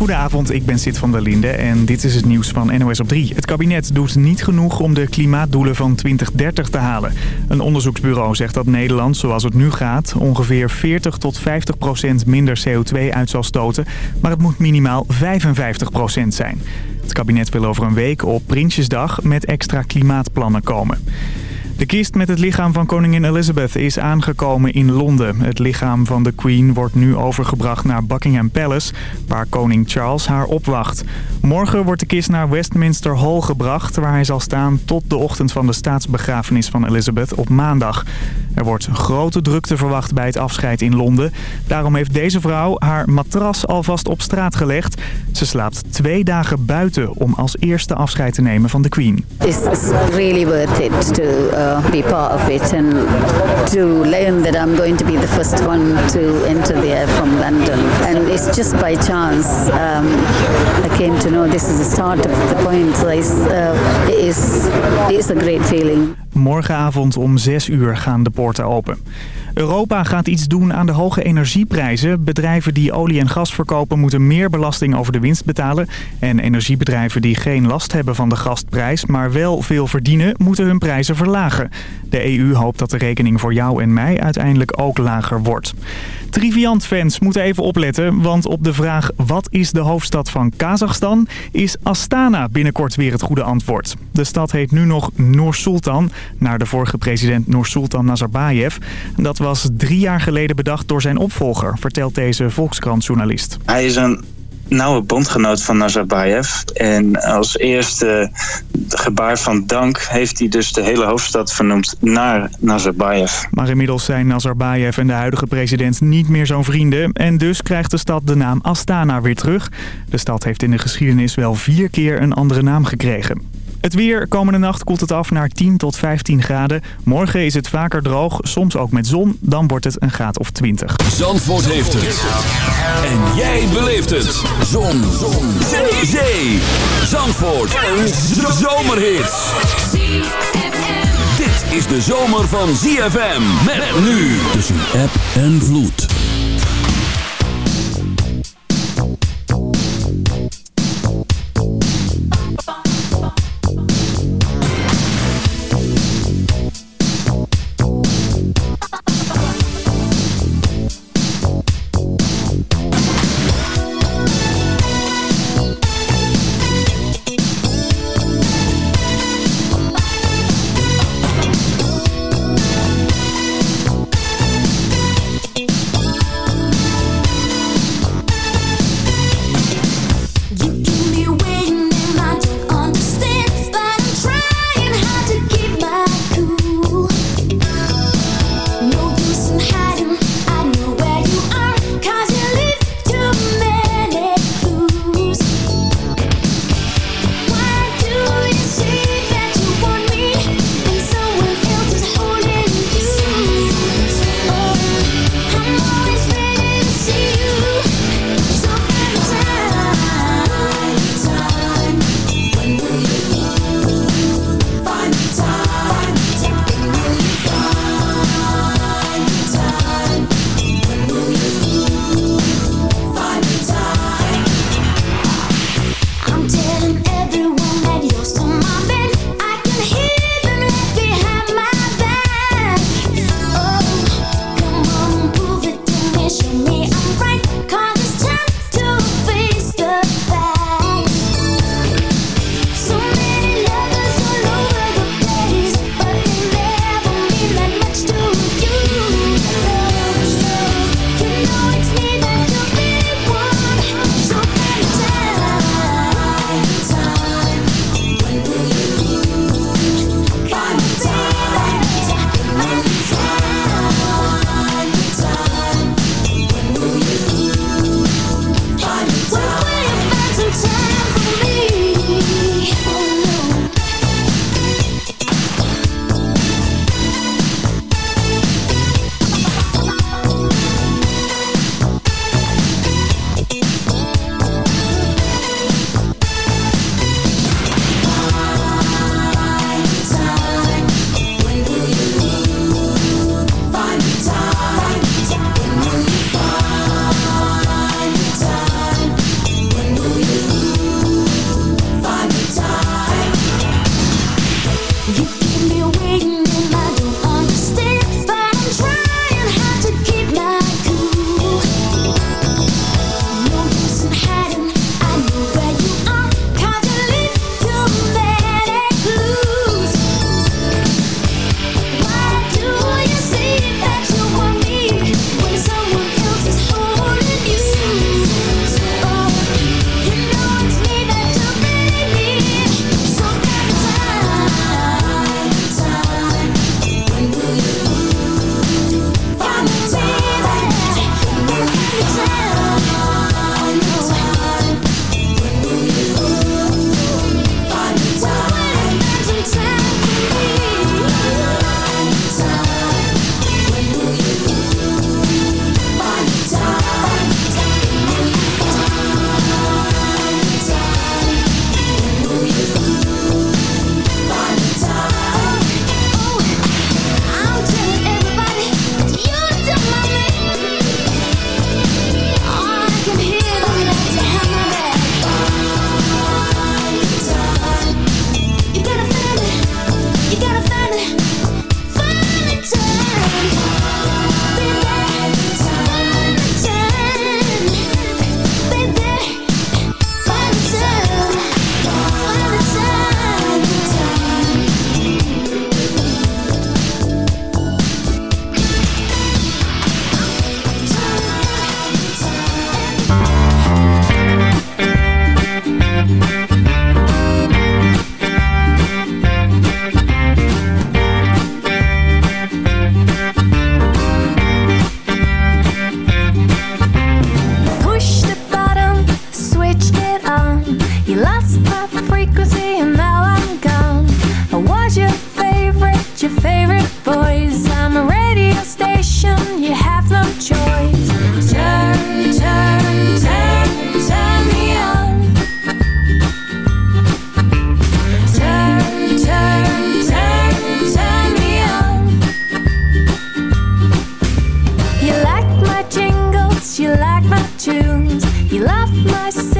Goedenavond, ik ben Sid van der Linde en dit is het nieuws van NOS op 3. Het kabinet doet niet genoeg om de klimaatdoelen van 2030 te halen. Een onderzoeksbureau zegt dat Nederland, zoals het nu gaat... ongeveer 40 tot 50 procent minder CO2 uit zal stoten... maar het moet minimaal 55 procent zijn. Het kabinet wil over een week op Prinsjesdag met extra klimaatplannen komen. De kist met het lichaam van koningin Elizabeth is aangekomen in Londen. Het lichaam van de Queen wordt nu overgebracht naar Buckingham Palace, waar koning Charles haar opwacht. Morgen wordt de kist naar Westminster Hall gebracht, waar hij zal staan tot de ochtend van de staatsbegrafenis van Elizabeth op maandag. Er wordt grote drukte verwacht bij het afscheid in Londen. Daarom heeft deze vrouw haar matras alvast op straat gelegd. Ze slaapt twee dagen buiten om als eerste afscheid te nemen van de Queen. Really worth it to uh, be part of it and to learn that I'm going to be the first one to enter there from London. And it's just by chance um, I came to know this is the start of the point. So it's, uh, it, is, it is a great feeling. Morgenavond om 6 uur gaan de poorten open. Europa gaat iets doen aan de hoge energieprijzen. Bedrijven die olie en gas verkopen moeten meer belasting over de winst betalen. En energiebedrijven die geen last hebben van de gastprijs, maar wel veel verdienen, moeten hun prijzen verlagen. De EU hoopt dat de rekening voor jou en mij uiteindelijk ook lager wordt. Triviant-fans moeten even opletten, want op de vraag wat is de hoofdstad van Kazachstan is Astana binnenkort weer het goede antwoord. De stad heet nu nog Noor-Sultan, naar de vorige president Noor-Sultan Nazarbayev. Dat was drie jaar geleden bedacht door zijn opvolger, vertelt deze Volkskrant-journalist. Hij is een nauwe bondgenoot van Nazarbayev. En als eerste gebaar van dank heeft hij dus de hele hoofdstad vernoemd naar Nazarbayev. Maar inmiddels zijn Nazarbayev en de huidige president niet meer zo'n vrienden. En dus krijgt de stad de naam Astana weer terug. De stad heeft in de geschiedenis wel vier keer een andere naam gekregen. Het weer. Komende nacht koelt het af naar 10 tot 15 graden. Morgen is het vaker droog, soms ook met zon. Dan wordt het een graad of 20. Zandvoort heeft het. En jij beleeft het. Zon. zon. Zee. Zee. Zandvoort. Een zomerhit. Dit is de zomer van ZFM. Met nu tussen app en vloed. love myself.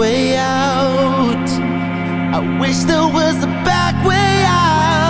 way out. I wish there was a back way out.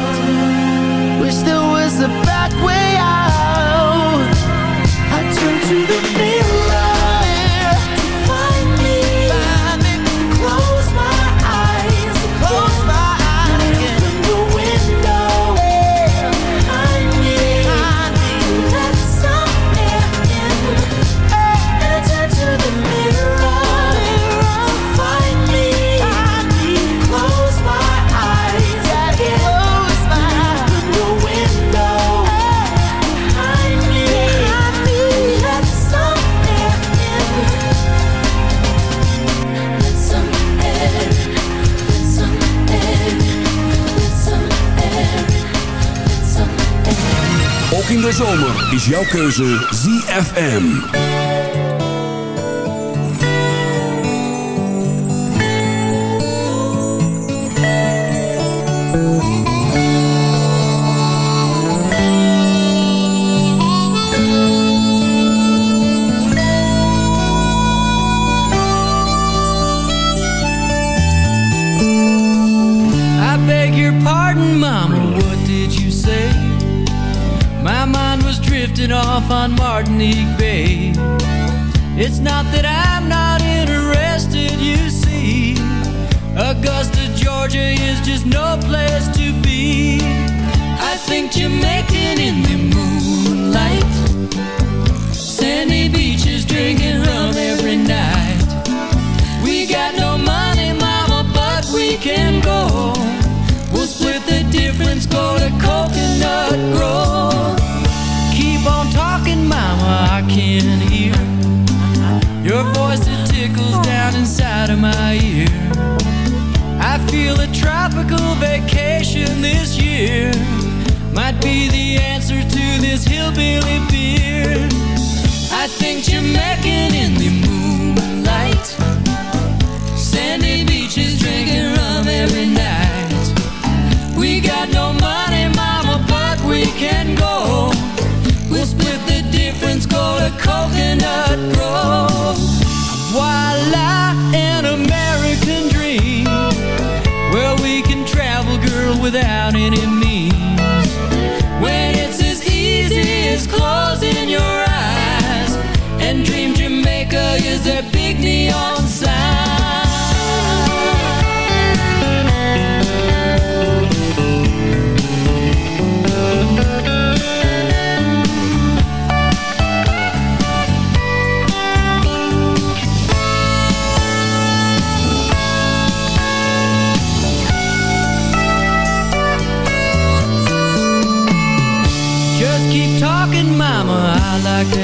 Is jouw keuze ZFM.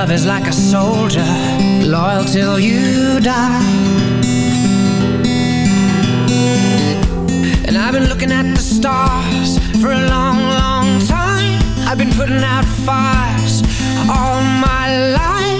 love is like a soldier, loyal till you die. And I've been looking at the stars for a long, long time. I've been putting out fires all my life.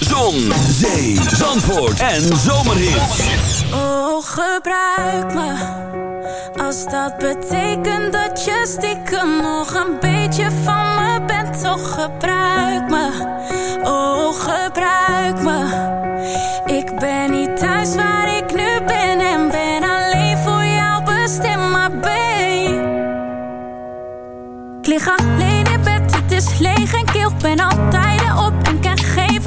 Zon, zee, zandvoort en zomerhit. Oh, gebruik me. Als dat betekent dat je stiekem nog een beetje van me bent. Toch gebruik me. Oh, gebruik me. Ik ben niet thuis waar ik nu ben. En ben alleen voor jou bestemd, maar. Ik lig alleen in bed, het is leeg en kil. Ben al tijden op en